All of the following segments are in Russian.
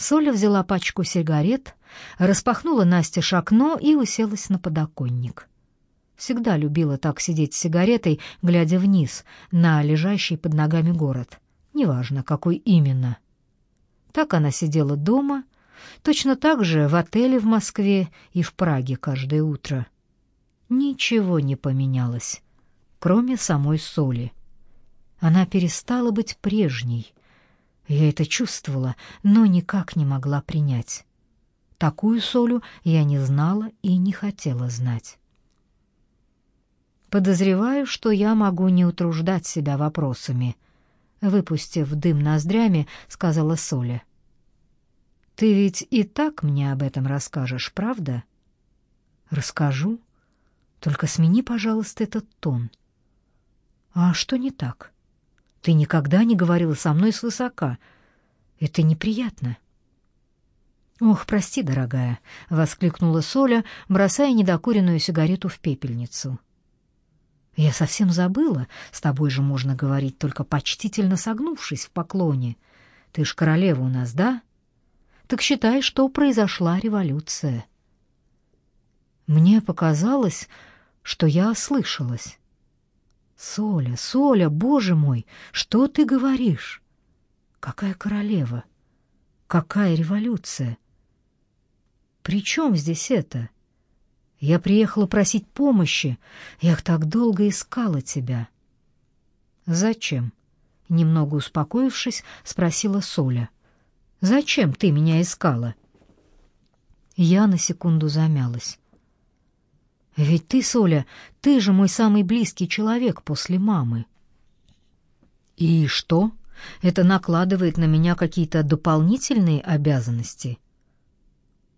Соля взяла пачку сигарет, распахнула Насте окно и уселась на подоконник. Всегда любила так сидеть с сигаретой, глядя вниз, на лежащий под ногами город. Неважно, какой именно. Так она сидела дома, точно так же в отеле в Москве и в Праге каждое утро. Ничего не поменялось, кроме самой соли. Она перестала быть прежней. Я это чувствовала, но никак не могла принять. Такую солю я не знала и не хотела знать. Подозреваю, что я могу не утруждать себя вопросами. Выпустив дым ноздрями, сказала Соля. Ты ведь и так мне об этом расскажешь, правда? Расскажу. Только смени, пожалуйста, этот тон. А что не так? Ты никогда не говорила со мной свысока. Это неприятно. Ох, прости, дорогая, воскликнула Соля, бросая недокуренную сигарету в пепельницу. Я совсем забыла, с тобой же можно говорить только почтительно согнувшись в поклоне. Ты ж королева у нас, да? Так считай, что произошла революция. Мне показалось, что я ослышалась. Соля, Соля, боже мой, что ты говоришь? Какая королева? Какая революция? При чем здесь это? Я приехала просить помощи. Я так долго искала тебя. Зачем? Немного успокоившись, спросила Соля. Зачем ты меня искала? Я на секунду замялась. Ведь ты, Соля, ты же мой самый близкий человек после мамы. И что? Это накладывает на меня какие-то дополнительные обязанности?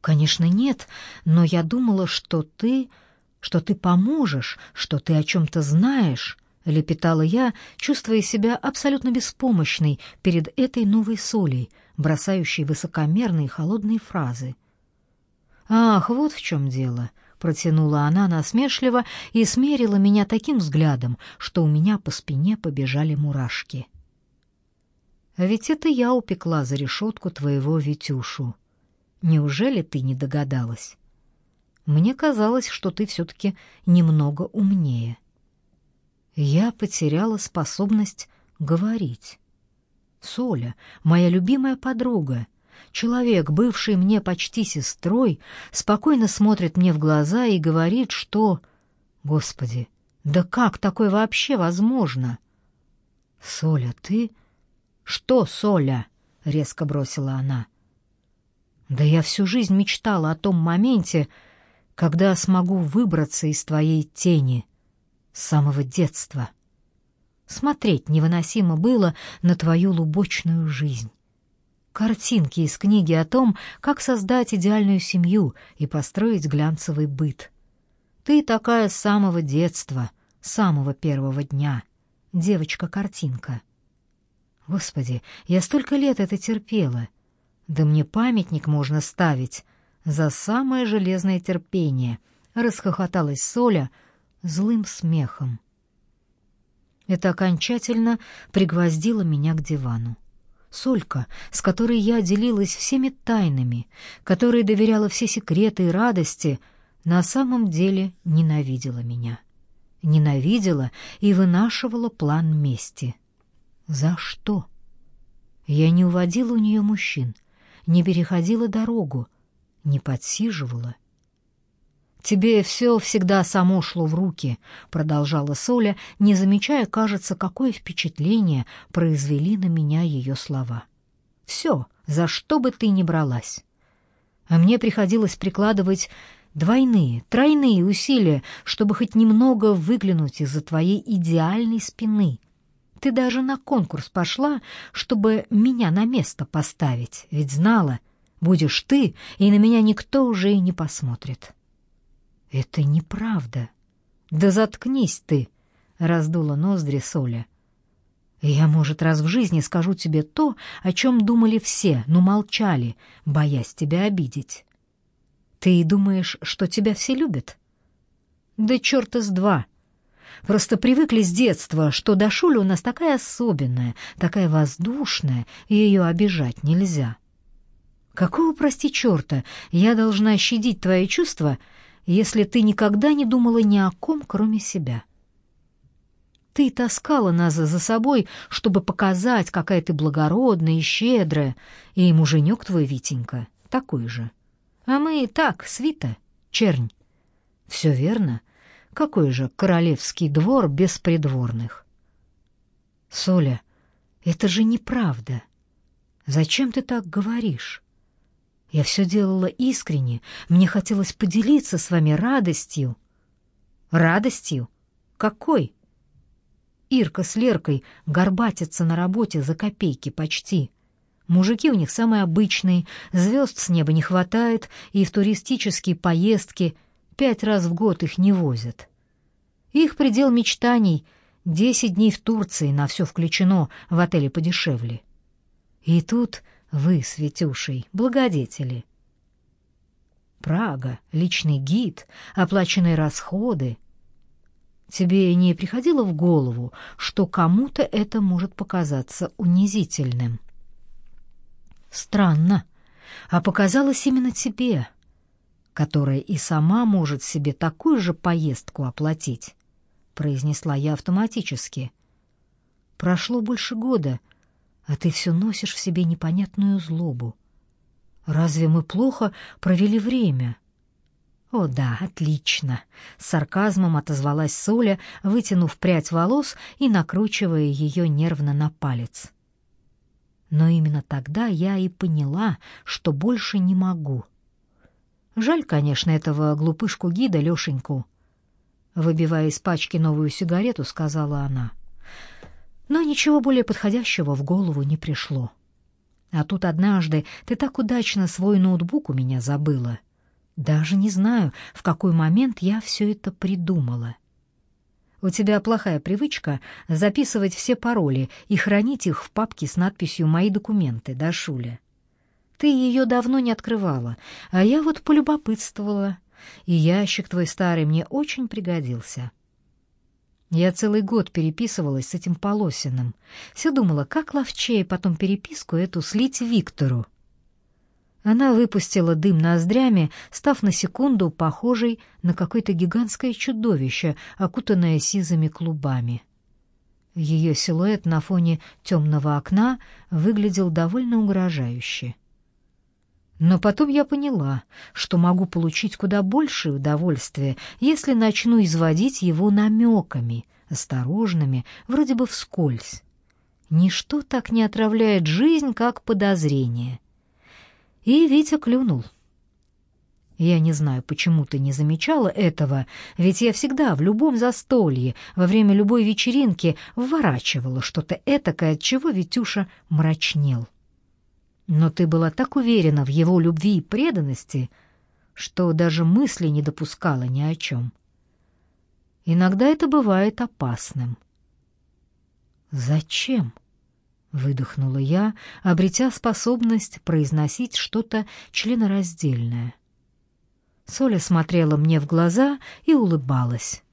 Конечно, нет, но я думала, что ты, что ты поможешь, что ты о чем то знаешь, лепетала я, чувствуя себя абсолютно беспомощной перед этой новой Солей, бросающей высокомерные холодные фразы. Ах, вот в чем дело протянула она насмешливо и смерила меня таким взглядом, что у меня по спине побежали мурашки. А ведь это я упекла за решетку твоего Витюшу. Неужели ты не догадалась? Мне казалось, что ты все таки немного умнее. Я потеряла способность говорить. Соля, моя любимая подруга, Человек, бывший мне почти сестрой, спокойно смотрит мне в глаза и говорит, что... Господи, да как такое вообще возможно? Соля, ты... Что, Соля? резко бросила она. Да я всю жизнь мечтала о том моменте, когда смогу выбраться из твоей тени с самого детства. Смотреть невыносимо было на твою лубочную жизнь картинки из книги о том, как создать идеальную семью и построить глянцевый быт. Ты такая с самого детства, с самого первого дня. Девочка-картинка. Господи, я столько лет это терпела. Да мне памятник можно ставить за самое железное терпение, расхохоталась Соля злым смехом. Это окончательно пригвоздило меня к дивану. Солька, с которой я делилась всеми тайнами, которой доверяла все секреты и радости, на самом деле ненавидела меня. Ненавидела и вынашивала план мести. За что? Я не уводила у нее мужчин, не переходила дорогу, не подсиживала. «Тебе все всегда само шло в руки», — продолжала Соля, не замечая, кажется, какое впечатление произвели на меня ее слова. «Все, за что бы ты ни бралась». А мне приходилось прикладывать двойные, тройные усилия, чтобы хоть немного выглянуть из-за твоей идеальной спины. Ты даже на конкурс пошла, чтобы меня на место поставить, ведь знала, будешь ты, и на меня никто уже и не посмотрит». Это неправда. Да заткнись ты, раздула ноздри Соля. Я, может, раз в жизни скажу тебе то, о чем думали все, но молчали, боясь тебя обидеть. Ты думаешь, что тебя все любят? Да черта с два. Просто привыкли с детства, что Дашуля у нас такая особенная, такая воздушная, и ее обижать нельзя. Какого, прости черта, я должна щадить твои чувства, если ты никогда не думала ни о ком, кроме себя? Ты таскала нас за собой, чтобы показать, какая ты благородная и щедрая, и муженек твой, Витенька, такой же. А мы и так, свита, чернь. Все верно. Какой же королевский двор без придворных? Соля, это же неправда. Зачем ты так говоришь? Я все делала искренне, мне хотелось поделиться с вами радостью. Радостью? Какой? Ирка с Леркой горбатятся на работе за копейки почти. Мужики у них самые обычные, звезд с неба не хватает, и в туристические поездки пять раз в год их не возят. Их предел мечтаний — десять дней в Турции, на все включено, в отеле подешевле. И тут вы с Витюшей, благодетели. Прага, личный гид, оплаченные расходы. Тебе не приходило в голову, что кому-то это может показаться унизительным? Странно. А показалось именно тебе, которая и сама может себе такую же поездку оплатить, произнесла я автоматически. Прошло больше года, а ты все носишь в себе непонятную злобу. Разве мы плохо провели время? О да, отлично, с сарказмом отозвалась Соля, вытянув прядь волос и накручивая ее нервно на палец. Но именно тогда я и поняла, что больше не могу. Жаль, конечно, этого глупышку гида Лёшеньку. Выбивая из пачки новую сигарету, сказала она но ничего более подходящего в голову не пришло. А тут однажды ты так удачно свой ноутбук у меня забыла. Даже не знаю, в какой момент я все это придумала. У тебя плохая привычка записывать все пароли и хранить их в папке с надписью «Мои документы», да, Шуля? Ты ее давно не открывала, а я вот полюбопытствовала, и ящик твой старый мне очень пригодился. Я целый год переписывалась с этим Полосиным. Все думала, как ловчее потом переписку эту слить Виктору. Она выпустила дым ноздрями, став на секунду похожей на какое-то гигантское чудовище, окутанное сизыми клубами. Ее силуэт на фоне темного окна выглядел довольно угрожающе. Но потом я поняла, что могу получить куда большее удовольствие, если начну изводить его намеками, осторожными, вроде бы вскользь. Ничто так не отравляет жизнь, как подозрение. И Витя клюнул. Я не знаю, почему ты не замечала этого, ведь я всегда в любом застолье, во время любой вечеринки вворачивала что-то этакое, от чего Витюша мрачнел. Но ты была так уверена в его любви и преданности, что даже мысли не допускала ни о чем. Иногда это бывает опасным. «Зачем?» — выдохнула я, обретя способность произносить что-то членораздельное. Соля смотрела мне в глаза и улыбалась.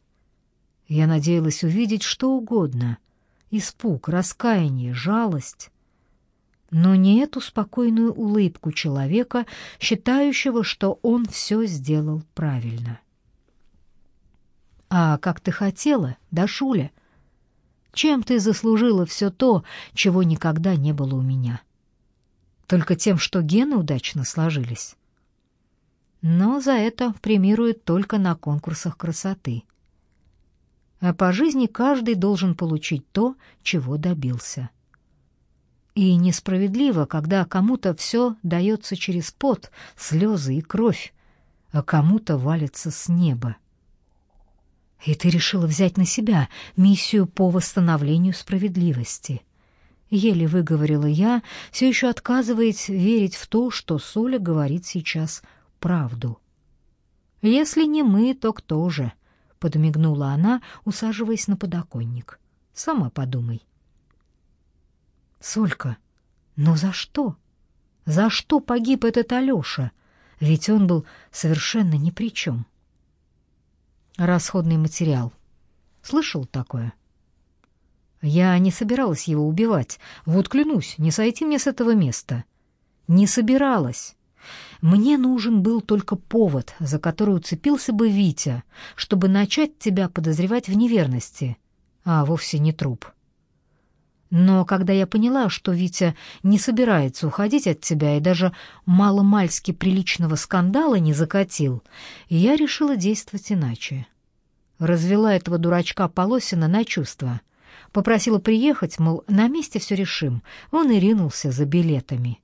Я надеялась увидеть что угодно — испуг, раскаяние, жалость но не эту спокойную улыбку человека, считающего, что он все сделал правильно. «А как ты хотела, да, Шуля? Чем ты заслужила все то, чего никогда не было у меня? Только тем, что гены удачно сложились?» Но за это премируют только на конкурсах красоты. А по жизни каждый должен получить то, чего добился. И несправедливо, когда кому-то все дается через пот, слезы и кровь, а кому-то валится с неба. И ты решила взять на себя миссию по восстановлению справедливости. Еле выговорила я, все еще отказываясь верить в то, что Соля говорит сейчас правду. «Если не мы, то кто же?» — подмигнула она, усаживаясь на подоконник. «Сама подумай». Солька, но за что? За что погиб этот Алёша? Ведь он был совершенно ни при чем. Расходный материал. Слышал такое? Я не собиралась его убивать. Вот клянусь, не сойти мне с этого места. Не собиралась. Мне нужен был только повод, за который уцепился бы Витя, чтобы начать тебя подозревать в неверности, а вовсе не труп. Но когда я поняла, что Витя не собирается уходить от тебя и даже маломальски приличного скандала не закатил, я решила действовать иначе. Развела этого дурачка Полосина на чувства. Попросила приехать, мол, на месте все решим. Он и ринулся за билетами.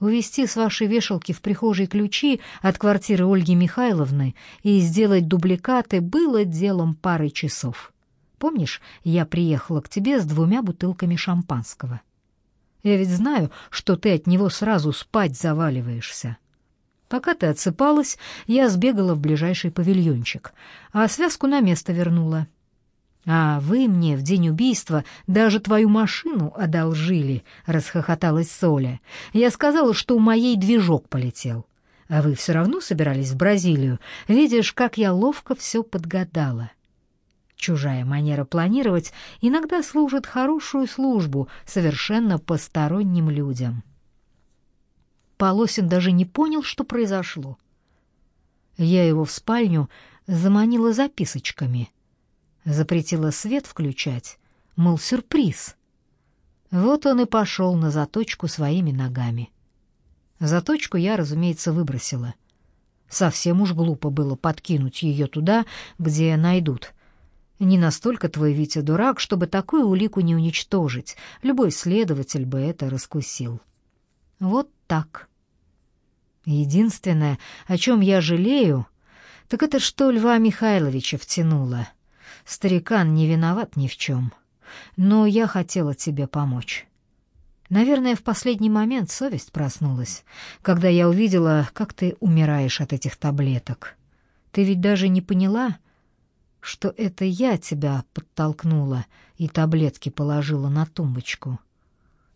Увести с вашей вешалки в прихожей ключи от квартиры Ольги Михайловны и сделать дубликаты было делом пары часов. Помнишь, я приехала к тебе с двумя бутылками шампанского? Я ведь знаю, что ты от него сразу спать заваливаешься. Пока ты отсыпалась, я сбегала в ближайший павильончик, а связку на место вернула. А вы мне в день убийства даже твою машину одолжили, расхохоталась Соля. Я сказала, что у моей движок полетел. А вы все равно собирались в Бразилию. Видишь, как я ловко все подгадала. Чужая манера планировать иногда служит хорошую службу совершенно посторонним людям. Полосин даже не понял, что произошло. Я его в спальню заманила записочками, запретила свет включать, мол, сюрприз. Вот он и пошел на заточку своими ногами. Заточку я, разумеется, выбросила. Совсем уж глупо было подкинуть ее туда, где найдут — не настолько твой Витя дурак, чтобы такую улику не уничтожить. Любой следователь бы это раскусил. Вот так. Единственное, о чем я жалею, так это что Льва Михайловича втянуло. Старикан не виноват ни в чем. Но я хотела тебе помочь. Наверное, в последний момент совесть проснулась, когда я увидела, как ты умираешь от этих таблеток. Ты ведь даже не поняла, что это я тебя подтолкнула и таблетки положила на тумбочку.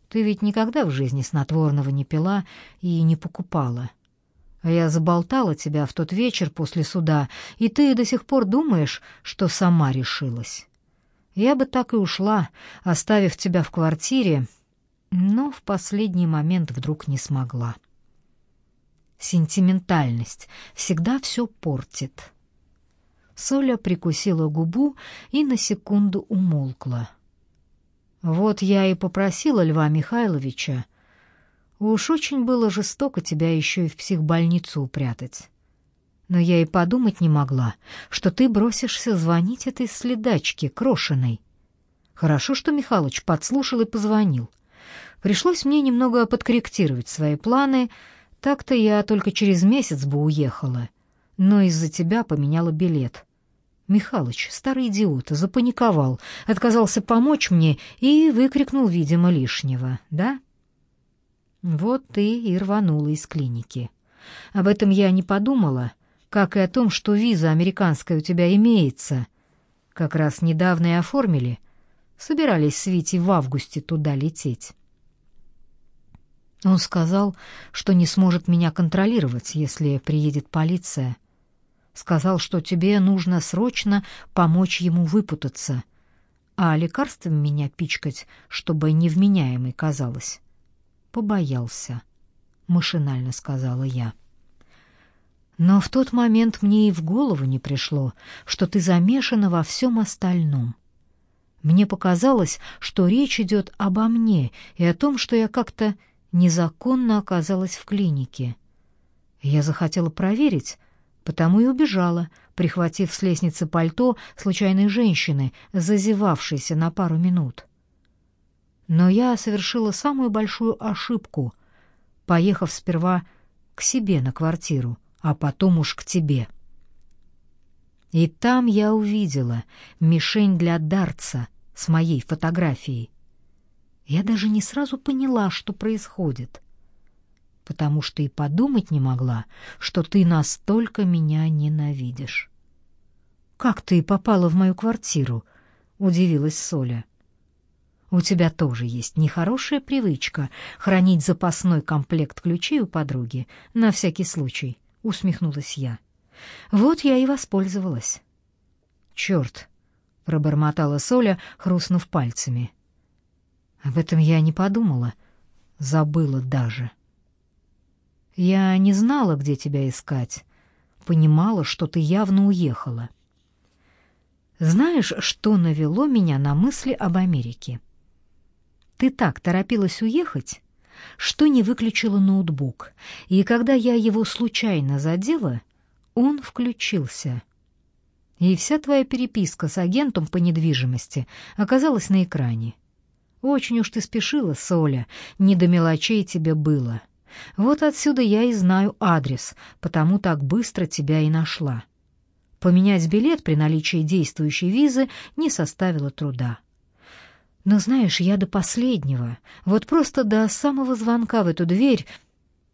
Ты ведь никогда в жизни снотворного не пила и не покупала. А я заболтала тебя в тот вечер после суда, и ты до сих пор думаешь, что сама решилась. Я бы так и ушла, оставив тебя в квартире, но в последний момент вдруг не смогла. Сентиментальность всегда все портит. Соля прикусила губу и на секунду умолкла. Вот я и попросила Льва Михайловича. Уж очень было жестоко тебя еще и в психбольницу упрятать. Но я и подумать не могла, что ты бросишься звонить этой следачке, крошиной. Хорошо, что Михалыч подслушал и позвонил. Пришлось мне немного подкорректировать свои планы, так-то я только через месяц бы уехала — но из-за тебя поменяла билет. Михалыч, старый идиот, запаниковал, отказался помочь мне и выкрикнул, видимо, лишнего, да? Вот ты и рванула из клиники. Об этом я не подумала, как и о том, что виза американская у тебя имеется. Как раз недавно и оформили. Собирались с Витей в августе туда лететь. Он сказал, что не сможет меня контролировать, если приедет полиция. Сказал, что тебе нужно срочно помочь ему выпутаться, а лекарством меня пичкать, чтобы невменяемой казалось. Побоялся, машинально сказала я. Но в тот момент мне и в голову не пришло, что ты замешана во всем остальном. Мне показалось, что речь идет обо мне и о том, что я как-то незаконно оказалась в клинике. Я захотела проверить, потому и убежала, прихватив с лестницы пальто случайной женщины, зазевавшейся на пару минут. Но я совершила самую большую ошибку, поехав сперва к себе на квартиру, а потом уж к тебе. И там я увидела мишень для дарца с моей фотографией. Я даже не сразу поняла, что происходит потому что и подумать не могла, что ты настолько меня ненавидишь. Как ты попала в мою квартиру? удивилась Соля. У тебя тоже есть нехорошая привычка хранить запасной комплект ключей у подруги на всякий случай, усмехнулась я. Вот я и воспользовалась. Черт! пробормотала Соля, хрустнув пальцами. Об этом я не подумала, забыла даже. Я не знала, где тебя искать. Понимала, что ты явно уехала. Знаешь, что навело меня на мысли об Америке? Ты так торопилась уехать, что не выключила ноутбук, и когда я его случайно задела, он включился. И вся твоя переписка с агентом по недвижимости оказалась на экране. Очень уж ты спешила, Соля, не до мелочей тебе было. Вот отсюда я и знаю адрес, потому так быстро тебя и нашла. Поменять билет при наличии действующей визы не составило труда. Но знаешь, я до последнего, вот просто до самого звонка в эту дверь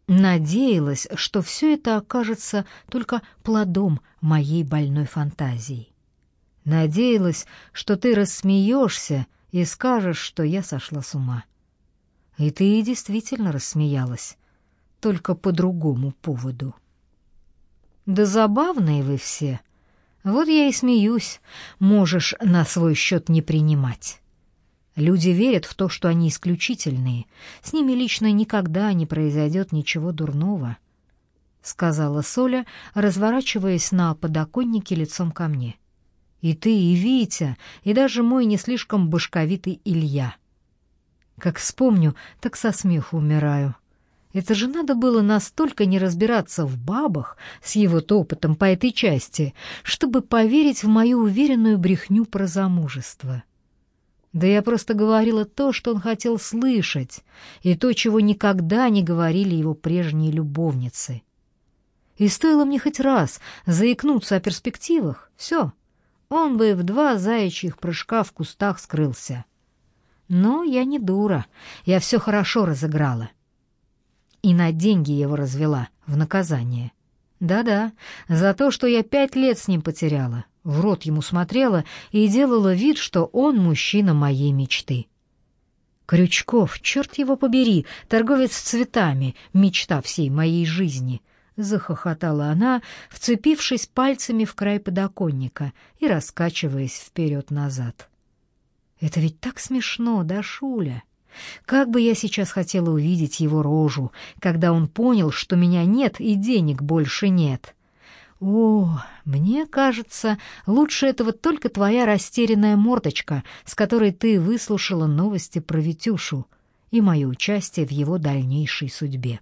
надеялась, что все это окажется только плодом моей больной фантазии. Надеялась, что ты рассмеешься и скажешь, что я сошла с ума. И ты действительно рассмеялась, только по другому поводу. Да забавные вы все. Вот я и смеюсь, можешь на свой счет не принимать. Люди верят в то, что они исключительные. С ними лично никогда не произойдет ничего дурного, — сказала Соля, разворачиваясь на подоконнике лицом ко мне. И ты, и Витя, и даже мой не слишком башковитый Илья. Как вспомню, так со смеху умираю. Это же надо было настолько не разбираться в бабах с его-то опытом по этой части, чтобы поверить в мою уверенную брехню про замужество. Да я просто говорила то, что он хотел слышать, и то, чего никогда не говорили его прежние любовницы. И стоило мне хоть раз заикнуться о перспективах, все, он бы в два заячьих прыжка в кустах скрылся. Но я не дура, я все хорошо разыграла. И на деньги его развела в наказание. Да-да, за то, что я пять лет с ним потеряла, в рот ему смотрела и делала вид, что он мужчина моей мечты. Крючков, черт его побери, торговец цветами, мечта всей моей жизни, захохотала она, вцепившись пальцами в край подоконника и раскачиваясь вперед-назад. Это ведь так смешно, да, Шуля? Как бы я сейчас хотела увидеть его рожу, когда он понял, что меня нет и денег больше нет. О, мне кажется, лучше этого только твоя растерянная мордочка, с которой ты выслушала новости про Витюшу и мое участие в его дальнейшей судьбе.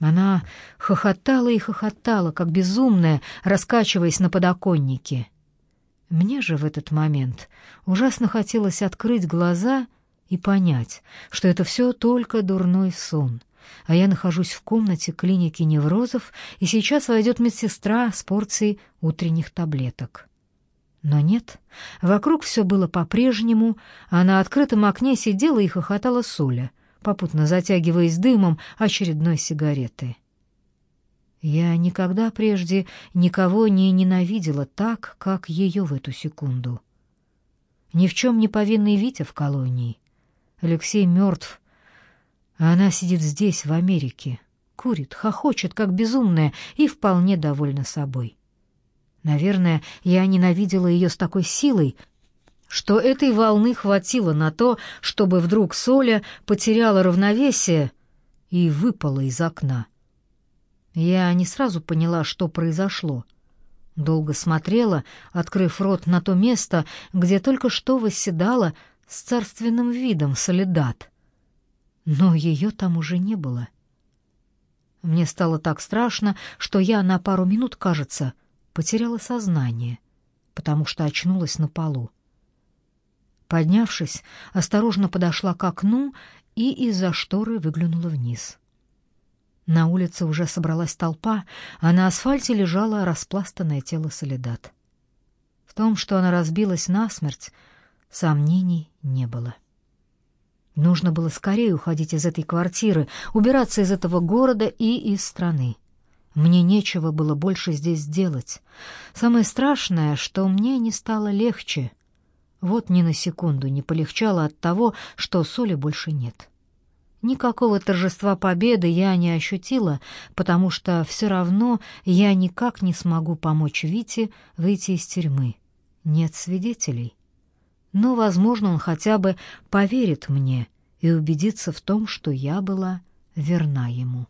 Она хохотала и хохотала, как безумная, раскачиваясь на подоконнике. Мне же в этот момент ужасно хотелось открыть глаза и понять, что это все только дурной сон — а я нахожусь в комнате клиники неврозов, и сейчас войдет медсестра с порцией утренних таблеток. Но нет, вокруг все было по-прежнему, а на открытом окне сидела и хохотала Соля, попутно затягиваясь дымом очередной сигареты. Я никогда прежде никого не ненавидела так, как ее в эту секунду. Ни в чем не повинный Витя в колонии. Алексей мертв, а она сидит здесь, в Америке, курит, хохочет, как безумная, и вполне довольна собой. Наверное, я ненавидела ее с такой силой, что этой волны хватило на то, чтобы вдруг Соля потеряла равновесие и выпала из окна. Я не сразу поняла, что произошло. Долго смотрела, открыв рот на то место, где только что восседала с царственным видом солидат но ее там уже не было. Мне стало так страшно, что я на пару минут, кажется, потеряла сознание, потому что очнулась на полу. Поднявшись, осторожно подошла к окну и из-за шторы выглянула вниз. На улице уже собралась толпа, а на асфальте лежало распластанное тело Солидат. В том, что она разбилась насмерть, сомнений не было. Нужно было скорее уходить из этой квартиры, убираться из этого города и из страны. Мне нечего было больше здесь делать. Самое страшное, что мне не стало легче. Вот ни на секунду не полегчало от того, что соли больше нет. Никакого торжества победы я не ощутила, потому что все равно я никак не смогу помочь Вите выйти из тюрьмы. Нет свидетелей но, возможно, он хотя бы поверит мне и убедится в том, что я была верна ему.